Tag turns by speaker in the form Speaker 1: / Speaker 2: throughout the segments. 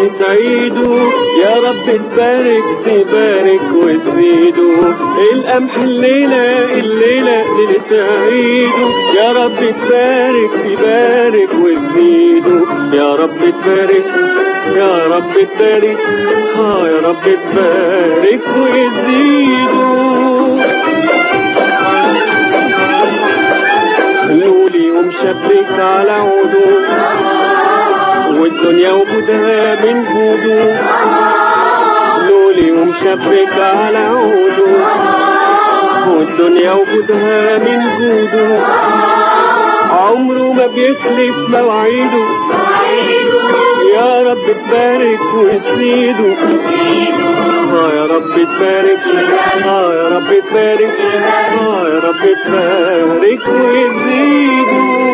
Speaker 1: وتعيدوا يا رب تبارك تبارك وتزيدوا القمح الليلة الليلة ليلة عيدوا يا رب تبارك تبارك وتزيدوا يا رب تبارك يا رب تبارك. آه يا رب تبارك وتزيدوا لولي ومشبك على عوده والدنيا وجودها من جوده لولي ومشبك على عوده والدنيا وجودها من جوده عمره ما بيخلف مواعيده يا رب تبارك وتزيده. آه يا رب تبارك. آه يا رب تبارك. آه يا رب تبارك وتزيده.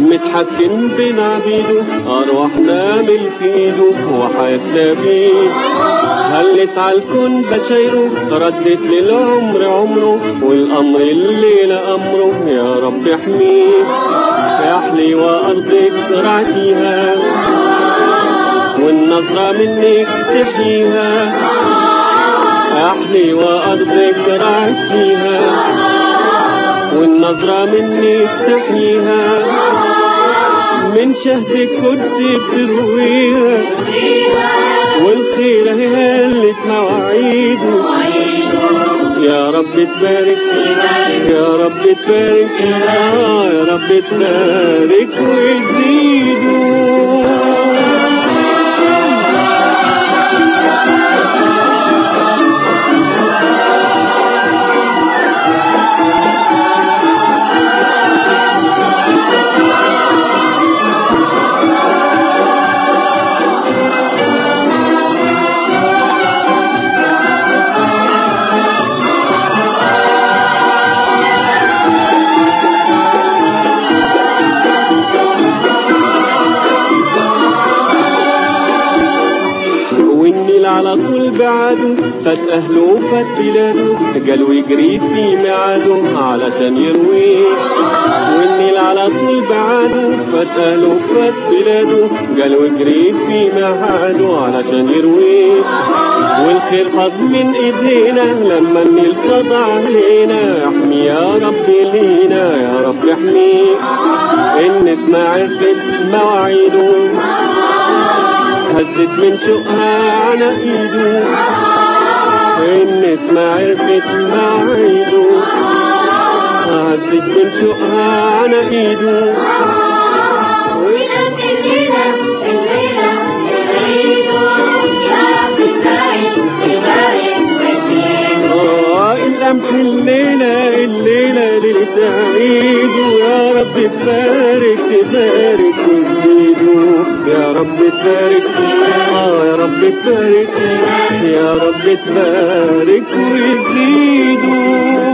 Speaker 1: متحكم بين عبيده أرواحنا ملك ايده وحياتنا بيه هلت على الكون بشايره ردت للعمر عمره والأمر الليلة أمره. يا رب احميه احلي وأرضك زرعتيها والنظرة منك تحييها. احلي وأرضك زرعتيها والنظرة منك تحييها من شهدك كنت بترويها. والخير هي اللي مواعيده يا رب تبارك يا رب تبارك يا رب تبارك وتزيدوا بعده فات اهله وفات بلاده قالوا يجري في ميعاده علشان يرويه والنيل على طول بعده فات اهله وفات بلاده قالوا يجري في ميعاده علشان يرويه والخير خد من ايدينا لما النيل خضع علينا أحمي يا رب لينا يا رب احميه إن اسمع عرفت مواعيده هزت من شوقها على ايده إن اسمع عرفت مواعيده هزت من شوقها على ايده
Speaker 2: ولاد الليلة الليلة العيد يا رب تبارك
Speaker 1: آه القمح الليلة ليلة عيد ويا رب تبارك. تبارك يا رب تبارك يا رب تبارك يا رب تبارك وتزيدوا